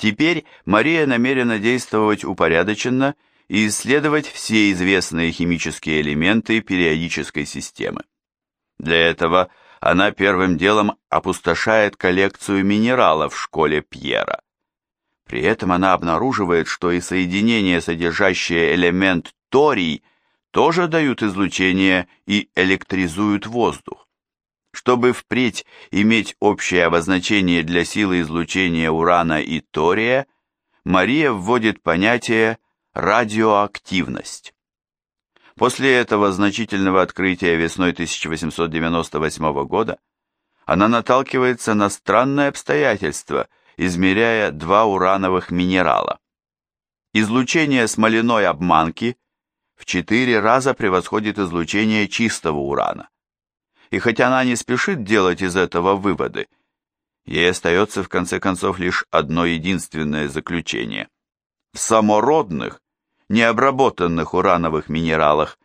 Теперь Мария намерена действовать упорядоченно и исследовать все известные химические элементы периодической системы. Для этого она первым делом опустошает коллекцию минералов в школе Пьера. При этом она обнаруживает, что и соединения, содержащие элемент торий, тоже дают излучение и электризуют воздух. Чтобы впредь иметь общее обозначение для силы излучения урана и тория, Мария вводит понятие радиоактивность. После этого значительного открытия весной 1898 года она наталкивается на странное обстоятельство, измеряя два урановых минерала. Излучение смоляной обманки в четыре раза превосходит излучение чистого урана. И хотя она не спешит делать из этого выводы, ей остается в конце концов лишь одно единственное заключение. В самородных, необработанных урановых минералах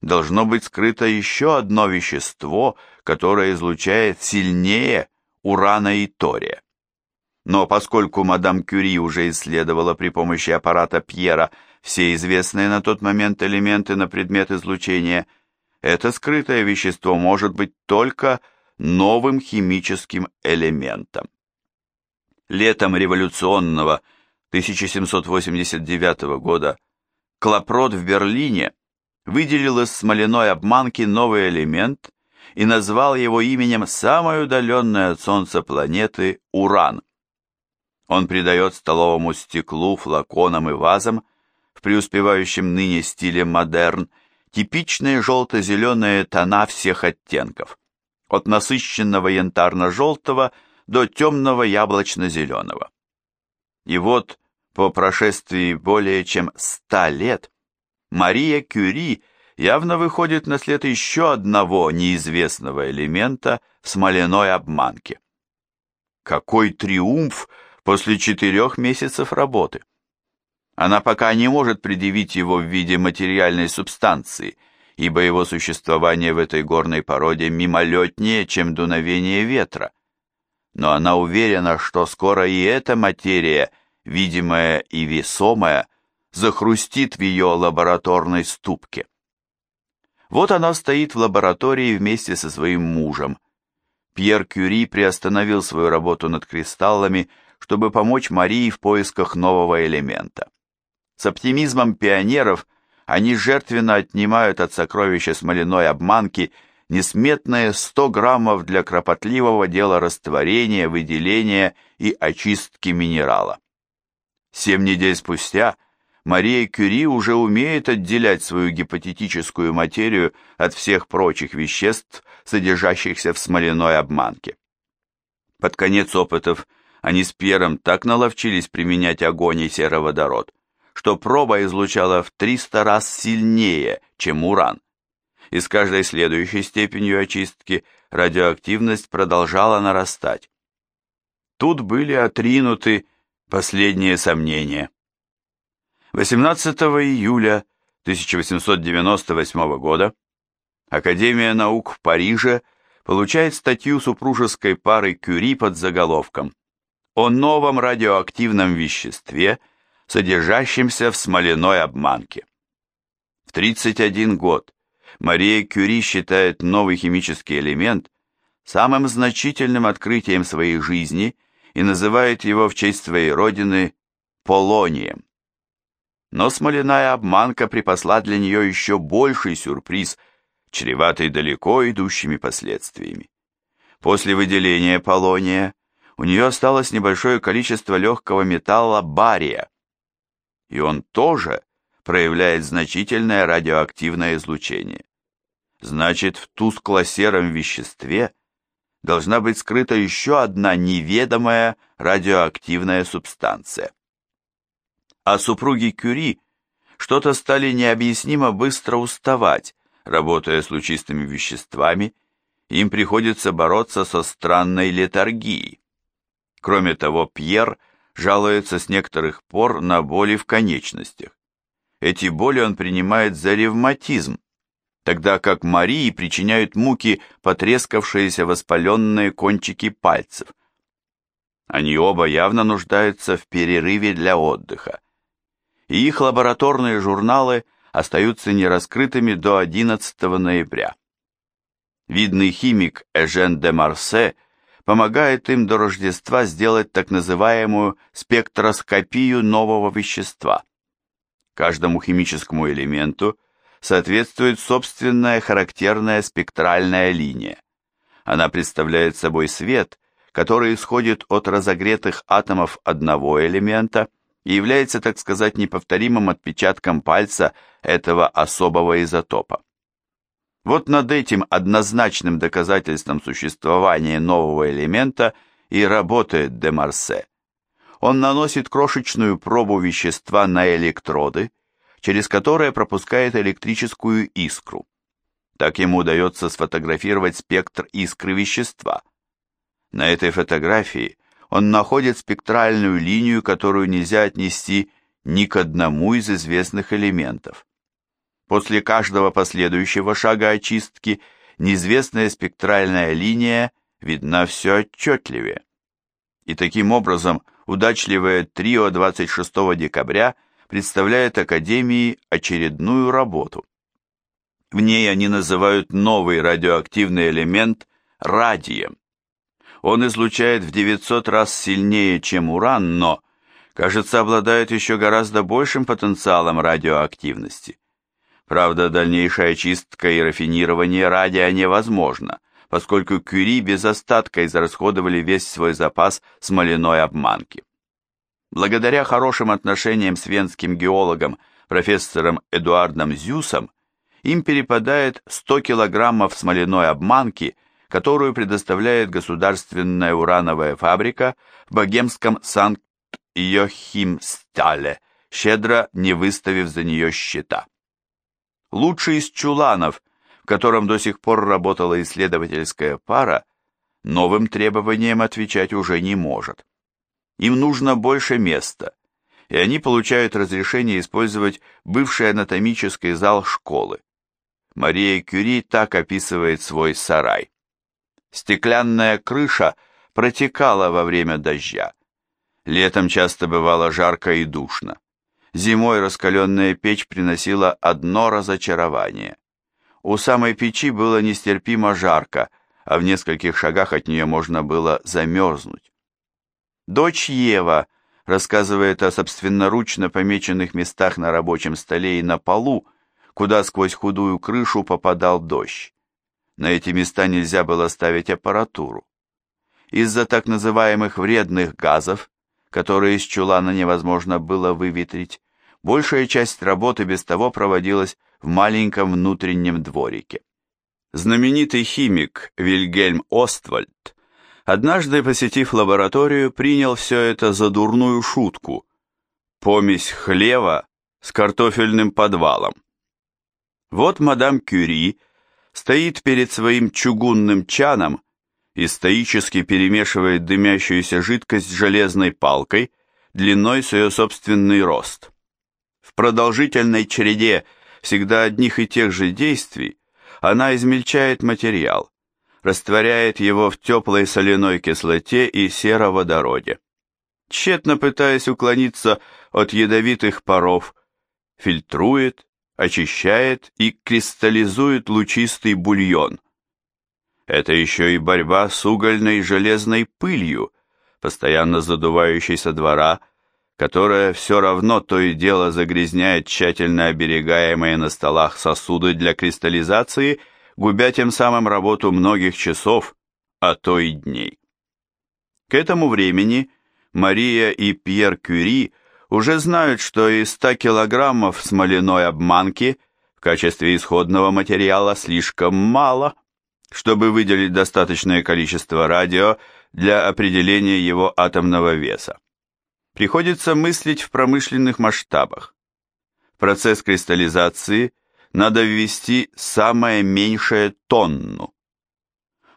должно быть скрыто еще одно вещество, которое излучает сильнее урана и тория. Но поскольку мадам Кюри уже исследовала при помощи аппарата Пьера все известные на тот момент элементы на предмет излучения, это скрытое вещество может быть только новым химическим элементом. Летом революционного 1789 года Клопрот в Берлине выделил из смоляной обманки новый элемент и назвал его именем самой удаленной от Солнца планеты Уран. Он придает столовому стеклу, флаконам и вазам в преуспевающем ныне стиле модерн типичные желто-зеленые тона всех оттенков, от насыщенного янтарно-желтого до темного яблочно-зеленого. И вот по прошествии более чем ста лет Мария Кюри явно выходит на след еще одного неизвестного элемента в смоляной обманке. Какой триумф после четырех месяцев работы! Она пока не может предъявить его в виде материальной субстанции, ибо его существование в этой горной породе мимолетнее, чем дуновение ветра. Но она уверена, что скоро и эта материя – видимое и весомое, захрустит в ее лабораторной ступке. Вот она стоит в лаборатории вместе со своим мужем. Пьер Кюри приостановил свою работу над кристаллами, чтобы помочь Марии в поисках нового элемента. С оптимизмом пионеров они жертвенно отнимают от сокровища смоляной обманки несметные 100 граммов для кропотливого дела растворения, выделения и очистки минерала. Семь недель спустя Мария Кюри уже умеет отделять свою гипотетическую материю от всех прочих веществ, содержащихся в смоляной обманке. Под конец опытов они с Пьером так наловчились применять огонь и сероводород, что проба излучала в 300 раз сильнее, чем уран. И с каждой следующей степенью очистки радиоактивность продолжала нарастать. Тут были отринуты Последние сомнения. 18 июля 1898 года Академия наук в Париже получает статью супружеской пары Кюри под заголовком «О новом радиоактивном веществе, содержащемся в смоляной обманке». В 31 год Мария Кюри считает новый химический элемент самым значительным открытием своей жизни – и называет его в честь своей родины Полонием. Но смоляная обманка припасла для нее еще больший сюрприз, чреватый далеко идущими последствиями. После выделения полония у нее осталось небольшое количество легкого металла бария, и он тоже проявляет значительное радиоактивное излучение. Значит, в тускло-сером веществе – должна быть скрыта еще одна неведомая радиоактивная субстанция. А супруги Кюри что-то стали необъяснимо быстро уставать, работая с лучистыми веществами, им приходится бороться со странной летаргией. Кроме того, Пьер жалуется с некоторых пор на боли в конечностях. Эти боли он принимает за ревматизм, тогда как Марии причиняют муки потрескавшиеся воспаленные кончики пальцев. Они оба явно нуждаются в перерыве для отдыха. И их лабораторные журналы остаются нераскрытыми до 11 ноября. Видный химик Эжен де Марсе помогает им до Рождества сделать так называемую спектроскопию нового вещества. Каждому химическому элементу соответствует собственная характерная спектральная линия. Она представляет собой свет, который исходит от разогретых атомов одного элемента и является, так сказать, неповторимым отпечатком пальца этого особого изотопа. Вот над этим однозначным доказательством существования нового элемента и работает де Марсе. Он наносит крошечную пробу вещества на электроды, через которые пропускает электрическую искру. Так ему удается сфотографировать спектр искры вещества. На этой фотографии он находит спектральную линию, которую нельзя отнести ни к одному из известных элементов. После каждого последующего шага очистки неизвестная спектральная линия видна все отчетливее. И таким образом удачливое трио 26 декабря представляет Академии очередную работу. В ней они называют новый радиоактивный элемент радием. Он излучает в 900 раз сильнее, чем уран, но, кажется, обладает еще гораздо большим потенциалом радиоактивности. Правда, дальнейшая очистка и рафинирование радия невозможно, поскольку Кюри без остатка израсходовали весь свой запас смоляной обманки. Благодаря хорошим отношениям с венским геологом профессором Эдуардом Зюсом, им перепадает 100 килограммов смоляной обманки, которую предоставляет государственная урановая фабрика в богемском Санкт-Йохимстале, щедро не выставив за нее счета лучший из чуланов, в котором до сих пор работала исследовательская пара, новым требованиям отвечать уже не может. Им нужно больше места, и они получают разрешение использовать бывший анатомический зал школы. Мария Кюри так описывает свой сарай. Стеклянная крыша протекала во время дождя. Летом часто бывало жарко и душно. Зимой раскаленная печь приносила одно разочарование. У самой печи было нестерпимо жарко, а в нескольких шагах от нее можно было замерзнуть. Дочь Ева рассказывает о собственноручно помеченных местах на рабочем столе и на полу, куда сквозь худую крышу попадал дождь. На эти места нельзя было ставить аппаратуру. Из-за так называемых вредных газов, которые из чулана невозможно было выветрить, Большая часть работы без того проводилась в маленьком внутреннем дворике. Знаменитый химик Вильгельм Оствальд, однажды посетив лабораторию, принял все это за дурную шутку. Помесь хлева с картофельным подвалом. Вот мадам Кюри стоит перед своим чугунным чаном и стоически перемешивает дымящуюся жидкость железной палкой длиной с ее собственный рост продолжительной череде всегда одних и тех же действий она измельчает материал, растворяет его в теплой соляной кислоте и сероводороде. Тщетно пытаясь уклониться от ядовитых паров, фильтрует, очищает и кристаллизует лучистый бульон. Это еще и борьба с угольной и железной пылью, постоянно задувающейся двора, которая все равно то и дело загрязняет тщательно оберегаемые на столах сосуды для кристаллизации, губя тем самым работу многих часов, а то и дней. К этому времени Мария и Пьер Кюри уже знают, что из 100 килограммов смоляной обманки в качестве исходного материала слишком мало, чтобы выделить достаточное количество радио для определения его атомного веса приходится мыслить в промышленных масштабах. В процесс кристаллизации надо ввести самое меньшее тонну.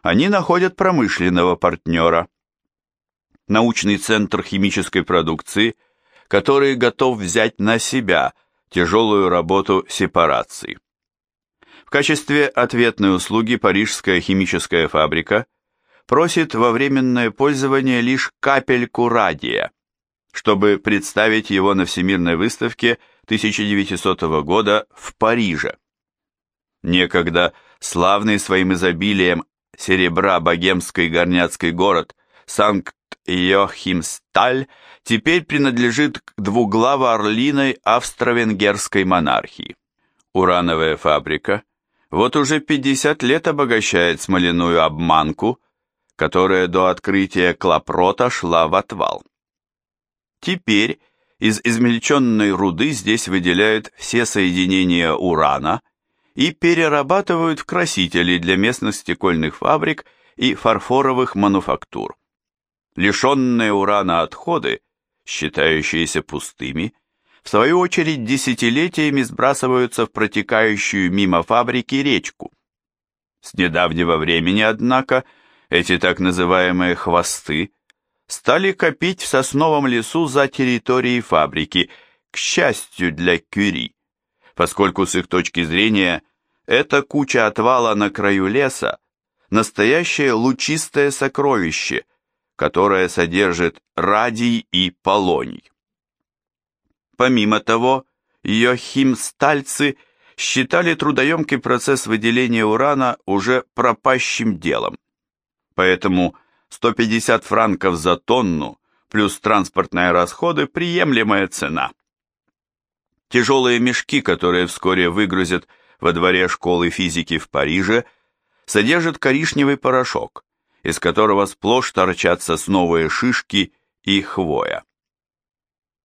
Они находят промышленного партнера, научный центр химической продукции, который готов взять на себя тяжелую работу сепарации. В качестве ответной услуги Парижская химическая фабрика просит во временное пользование лишь капельку радия, чтобы представить его на Всемирной выставке 1900 года в Париже. Некогда славный своим изобилием серебра богемский горняцкий город Санкт-Йохимсталь теперь принадлежит к двуглаво-орлиной австро-венгерской монархии. Урановая фабрика вот уже 50 лет обогащает смоляную обманку, которая до открытия Клапрота шла в отвал. Теперь из измельченной руды здесь выделяют все соединения урана и перерабатывают в красители для местных стекольных фабрик и фарфоровых мануфактур. Лишенные урана отходы, считающиеся пустыми, в свою очередь десятилетиями сбрасываются в протекающую мимо фабрики речку. С недавнего времени, однако, эти так называемые «хвосты» стали копить в сосновом лесу за территорией фабрики, к счастью для Кюри, поскольку с их точки зрения эта куча отвала на краю леса – настоящее лучистое сокровище, которое содержит радий и полоний. Помимо того, йохимстальцы считали трудоемкий процесс выделения урана уже пропащим делом. Поэтому 150 франков за тонну плюс транспортные расходы – приемлемая цена. Тяжелые мешки, которые вскоре выгрузят во дворе школы физики в Париже, содержат коричневый порошок, из которого сплошь торчат сосновые шишки и хвоя.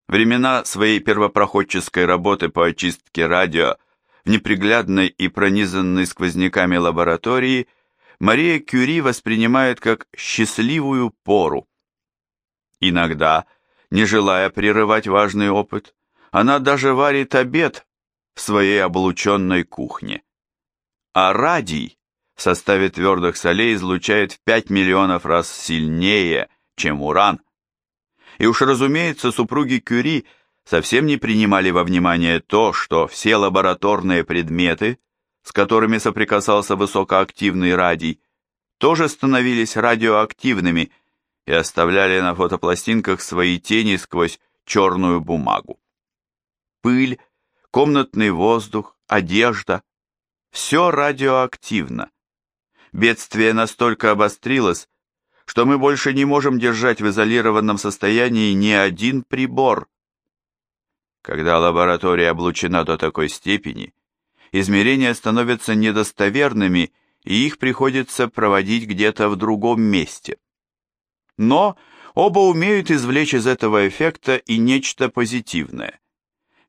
Времена своей первопроходческой работы по очистке радио в неприглядной и пронизанной сквозняками лаборатории Мария Кюри воспринимает как счастливую пору. Иногда, не желая прерывать важный опыт, она даже варит обед в своей облученной кухне. А радий в составе твердых солей излучает в 5 миллионов раз сильнее, чем уран. И уж разумеется, супруги Кюри совсем не принимали во внимание то, что все лабораторные предметы с которыми соприкасался высокоактивный радий, тоже становились радиоактивными и оставляли на фотопластинках свои тени сквозь черную бумагу. Пыль, комнатный воздух, одежда – все радиоактивно. Бедствие настолько обострилось, что мы больше не можем держать в изолированном состоянии ни один прибор. Когда лаборатория облучена до такой степени – измерения становятся недостоверными, и их приходится проводить где-то в другом месте. Но оба умеют извлечь из этого эффекта и нечто позитивное.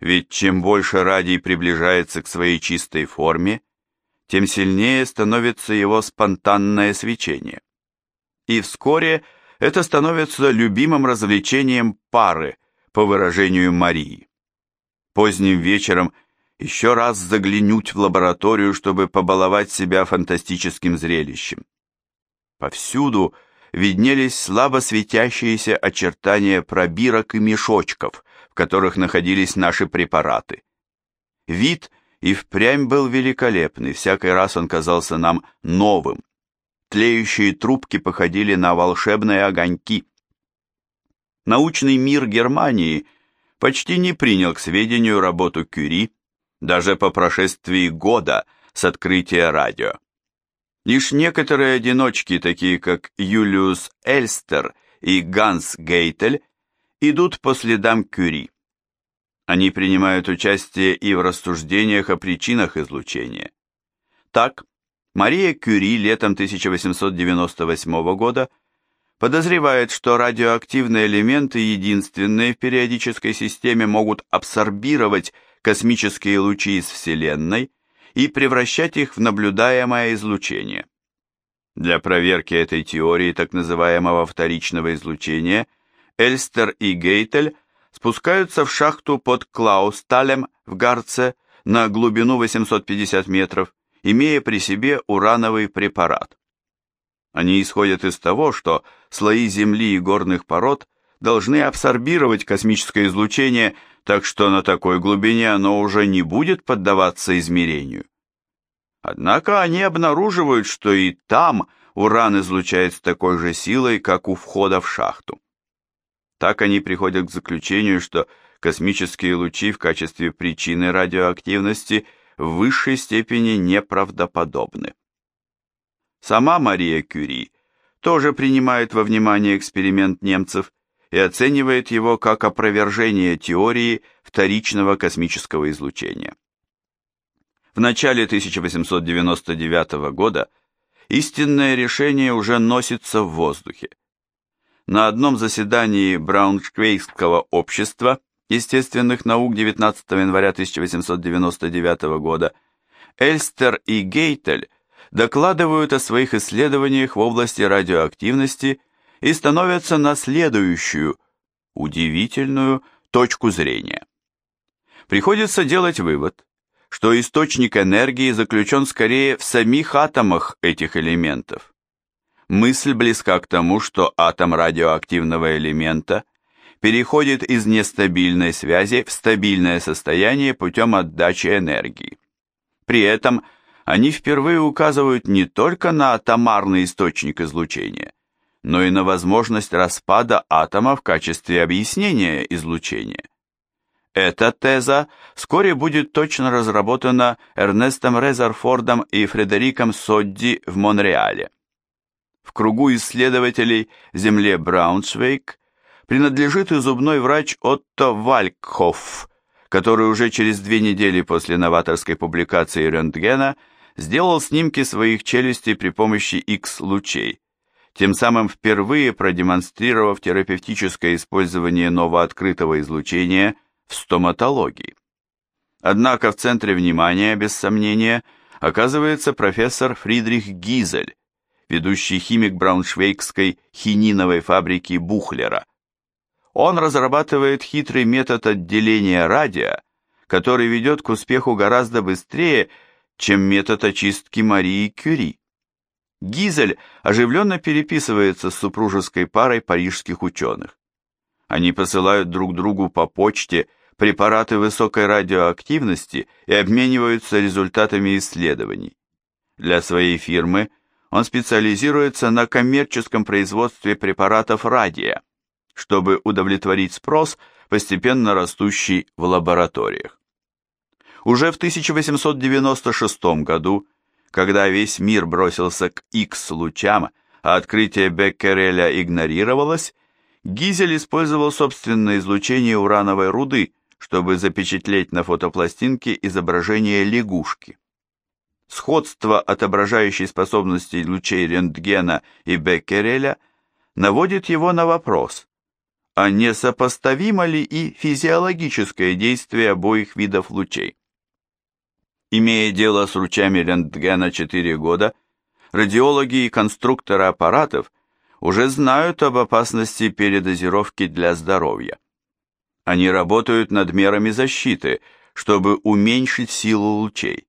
Ведь чем больше радий приближается к своей чистой форме, тем сильнее становится его спонтанное свечение. И вскоре это становится любимым развлечением пары, по выражению Марии. Поздним вечером – еще раз заглянуть в лабораторию, чтобы побаловать себя фантастическим зрелищем. Повсюду виднелись слабо светящиеся очертания пробирок и мешочков, в которых находились наши препараты. Вид и впрямь был великолепный, всякий раз он казался нам новым. Тлеющие трубки походили на волшебные огоньки. Научный мир Германии почти не принял к сведению работу Кюри, даже по прошествии года с открытия радио. Лишь некоторые одиночки, такие как Юлиус Эльстер и Ганс Гейтель, идут по следам Кюри. Они принимают участие и в рассуждениях о причинах излучения. Так, Мария Кюри летом 1898 года подозревает, что радиоактивные элементы, единственные в периодической системе, могут абсорбировать космические лучи из Вселенной и превращать их в наблюдаемое излучение. Для проверки этой теории так называемого вторичного излучения Эльстер и Гейтель спускаются в шахту под Клаусталем в Гарце на глубину 850 метров, имея при себе урановый препарат. Они исходят из того, что слои земли и горных пород должны абсорбировать космическое излучение так что на такой глубине оно уже не будет поддаваться измерению. Однако они обнаруживают, что и там уран излучает с такой же силой, как у входа в шахту. Так они приходят к заключению, что космические лучи в качестве причины радиоактивности в высшей степени неправдоподобны. Сама Мария Кюри тоже принимает во внимание эксперимент немцев и оценивает его как опровержение теории вторичного космического излучения. В начале 1899 года истинное решение уже носится в воздухе. На одном заседании Брауншвейгского общества естественных наук 19 января 1899 года Эльстер и Гейтель докладывают о своих исследованиях в области радиоактивности и становятся на следующую, удивительную, точку зрения. Приходится делать вывод, что источник энергии заключен скорее в самих атомах этих элементов. Мысль близка к тому, что атом радиоактивного элемента переходит из нестабильной связи в стабильное состояние путем отдачи энергии. При этом они впервые указывают не только на атомарный источник излучения, но и на возможность распада атома в качестве объяснения излучения. Эта теза вскоре будет точно разработана Эрнестом Резерфордом и Фредериком Содди в Монреале. В кругу исследователей Земле Брауншвейг принадлежит и зубной врач Отто Валькхоф, который уже через две недели после новаторской публикации рентгена сделал снимки своих челюстей при помощи X-лучей тем самым впервые продемонстрировав терапевтическое использование новооткрытого излучения в стоматологии. Однако в центре внимания, без сомнения, оказывается профессор Фридрих Гизель, ведущий химик брауншвейгской хининовой фабрики Бухлера. Он разрабатывает хитрый метод отделения радия, который ведет к успеху гораздо быстрее, чем метод очистки Марии Кюри. Гизель оживленно переписывается с супружеской парой парижских ученых. Они посылают друг другу по почте препараты высокой радиоактивности и обмениваются результатами исследований. Для своей фирмы он специализируется на коммерческом производстве препаратов радия, чтобы удовлетворить спрос, постепенно растущий в лабораториях. Уже в 1896 году когда весь мир бросился к X-лучам, а открытие Беккереля игнорировалось, Гизель использовал собственное излучение урановой руды, чтобы запечатлеть на фотопластинке изображение лягушки. Сходство отображающей способности лучей рентгена и Беккереля наводит его на вопрос, а не сопоставимо ли и физиологическое действие обоих видов лучей? Имея дело с лучами рентгена 4 года, радиологи и конструкторы аппаратов уже знают об опасности передозировки для здоровья. Они работают над мерами защиты, чтобы уменьшить силу лучей.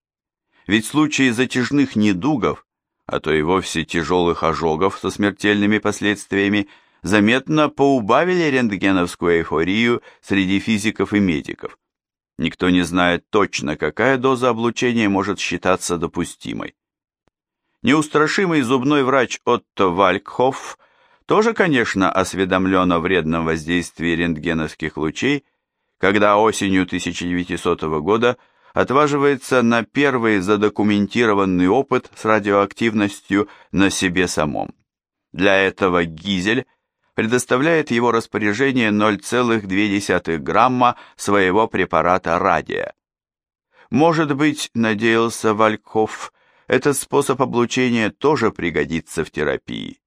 Ведь случаи затяжных недугов, а то и вовсе тяжелых ожогов со смертельными последствиями, заметно поубавили рентгеновскую эйфорию среди физиков и медиков. Никто не знает точно, какая доза облучения может считаться допустимой. Неустрашимый зубной врач Отто Валькхоф тоже, конечно, осведомлен о вредном воздействии рентгеновских лучей, когда осенью 1900 года отваживается на первый задокументированный опыт с радиоактивностью на себе самом. Для этого Гизель предоставляет его распоряжение 0,2 грамма своего препарата радия. Может быть, надеялся Вальков, этот способ облучения тоже пригодится в терапии.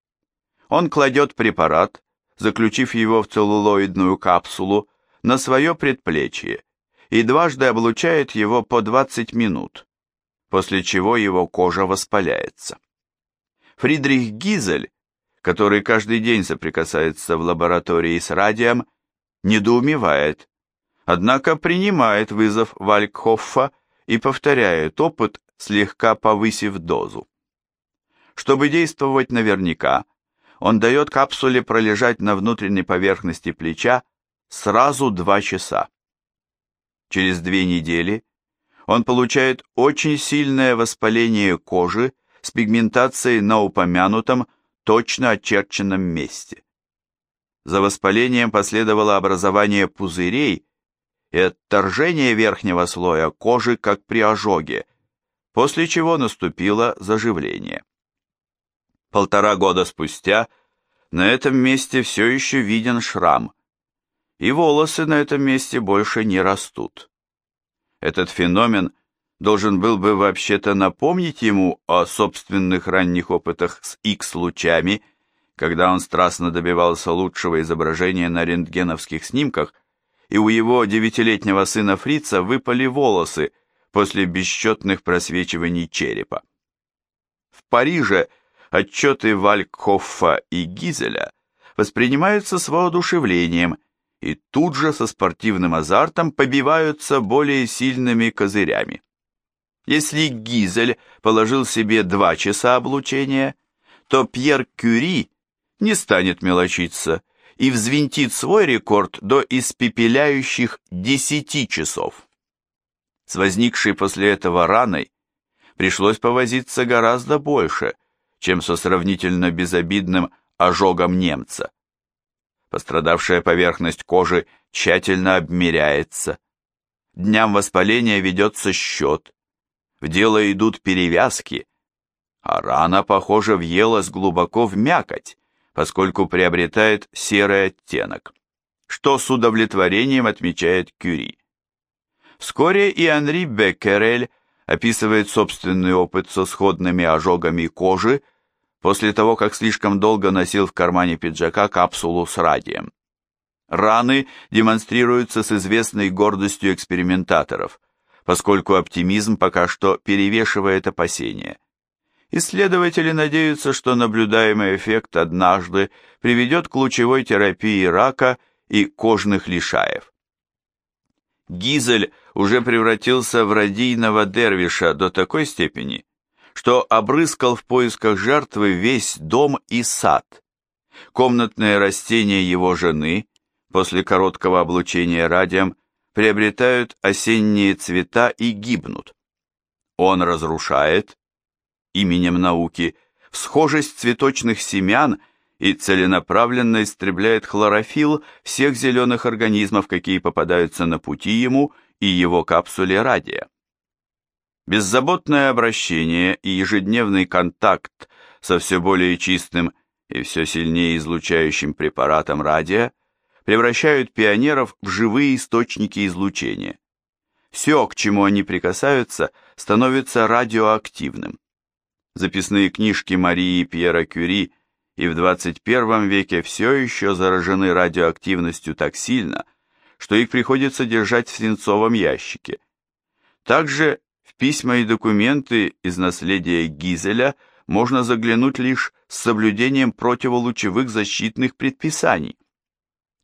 Он кладет препарат, заключив его в целлулоидную капсулу, на свое предплечье и дважды облучает его по 20 минут, после чего его кожа воспаляется. Фридрих Гизель который каждый день соприкасается в лаборатории с радием, недоумевает, однако принимает вызов Валькхоффа и повторяет опыт, слегка повысив дозу. Чтобы действовать наверняка, он дает капсуле пролежать на внутренней поверхности плеча сразу два часа. Через две недели он получает очень сильное воспаление кожи с пигментацией на упомянутом, точно очерченном месте. За воспалением последовало образование пузырей и отторжение верхнего слоя кожи, как при ожоге, после чего наступило заживление. Полтора года спустя на этом месте все еще виден шрам, и волосы на этом месте больше не растут. Этот феномен должен был бы вообще-то напомнить ему о собственных ранних опытах с X-лучами, когда он страстно добивался лучшего изображения на рентгеновских снимках, и у его девятилетнего сына Фрица выпали волосы после бесчетных просвечиваний черепа. В Париже отчеты Валькхоффа и Гизеля воспринимаются с воодушевлением и тут же со спортивным азартом побиваются более сильными козырями. Если Гизель положил себе два часа облучения, то Пьер Кюри не станет мелочиться и взвинтит свой рекорд до испепеляющих 10 часов. С возникшей после этого раной пришлось повозиться гораздо больше, чем со сравнительно безобидным ожогом немца. Пострадавшая поверхность кожи тщательно обмеряется. Дням воспаления ведется счет, в дело идут перевязки, а рана, похоже, въелась глубоко в мякоть, поскольку приобретает серый оттенок, что с удовлетворением отмечает Кюри. Вскоре и Анри Беккерель описывает собственный опыт со сходными ожогами кожи после того, как слишком долго носил в кармане пиджака капсулу с радием. Раны демонстрируются с известной гордостью экспериментаторов – поскольку оптимизм пока что перевешивает опасения. Исследователи надеются, что наблюдаемый эффект однажды приведет к лучевой терапии рака и кожных лишаев. Гизель уже превратился в радийного дервиша до такой степени, что обрыскал в поисках жертвы весь дом и сад. Комнатные растения его жены после короткого облучения радием приобретают осенние цвета и гибнут. Он разрушает, именем науки, схожесть цветочных семян и целенаправленно истребляет хлорофилл всех зеленых организмов, какие попадаются на пути ему и его капсуле радия. Беззаботное обращение и ежедневный контакт со все более чистым и все сильнее излучающим препаратом радия превращают пионеров в живые источники излучения. Все, к чему они прикасаются, становится радиоактивным. Записные книжки Марии и Пьера Кюри и в 21 веке все еще заражены радиоактивностью так сильно, что их приходится держать в свинцовом ящике. Также в письма и документы из наследия Гизеля можно заглянуть лишь с соблюдением противолучевых защитных предписаний.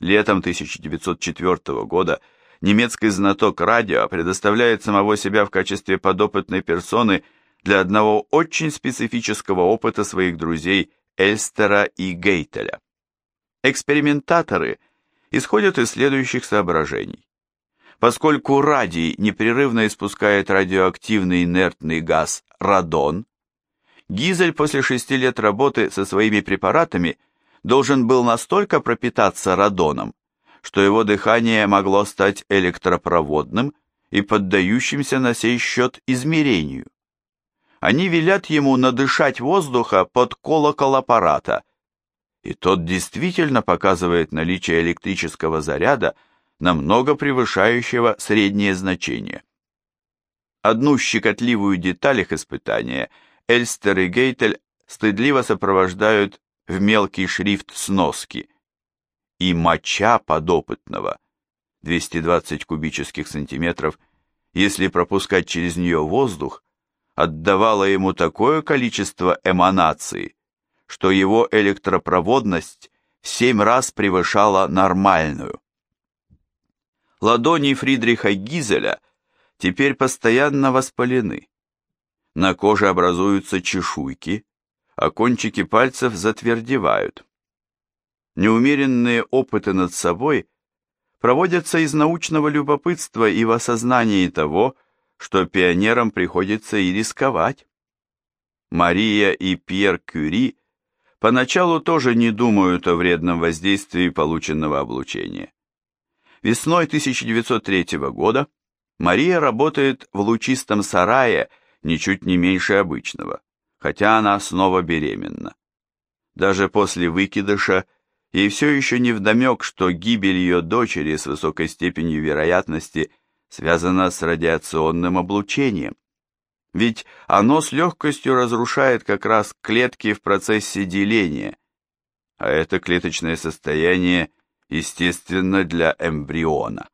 Летом 1904 года немецкий знаток радио предоставляет самого себя в качестве подопытной персоны для одного очень специфического опыта своих друзей Эльстера и Гейтеля. Экспериментаторы исходят из следующих соображений. Поскольку радий непрерывно испускает радиоактивный инертный газ радон, Гизель после шести лет работы со своими препаратами – должен был настолько пропитаться радоном, что его дыхание могло стать электропроводным и поддающимся на сей счет измерению. Они велят ему надышать воздуха под колокол аппарата, и тот действительно показывает наличие электрического заряда, намного превышающего среднее значение. Одну щекотливую деталь их испытания Эльстер и Гейтель стыдливо сопровождают в мелкий шрифт сноски. И моча подопытного, 220 кубических сантиметров, если пропускать через нее воздух, отдавала ему такое количество эманаций, что его электропроводность в семь раз превышала нормальную. Ладони Фридриха Гизеля теперь постоянно воспалены. На коже образуются чешуйки, а кончики пальцев затвердевают. Неумеренные опыты над собой проводятся из научного любопытства и в осознании того, что пионерам приходится и рисковать. Мария и Пьер Кюри поначалу тоже не думают о вредном воздействии полученного облучения. Весной 1903 года Мария работает в лучистом сарае ничуть не меньше обычного, хотя она снова беременна. Даже после выкидыша ей все еще не вдомек, что гибель ее дочери с высокой степенью вероятности связана с радиационным облучением. Ведь оно с легкостью разрушает как раз клетки в процессе деления, а это клеточное состояние естественно для эмбриона.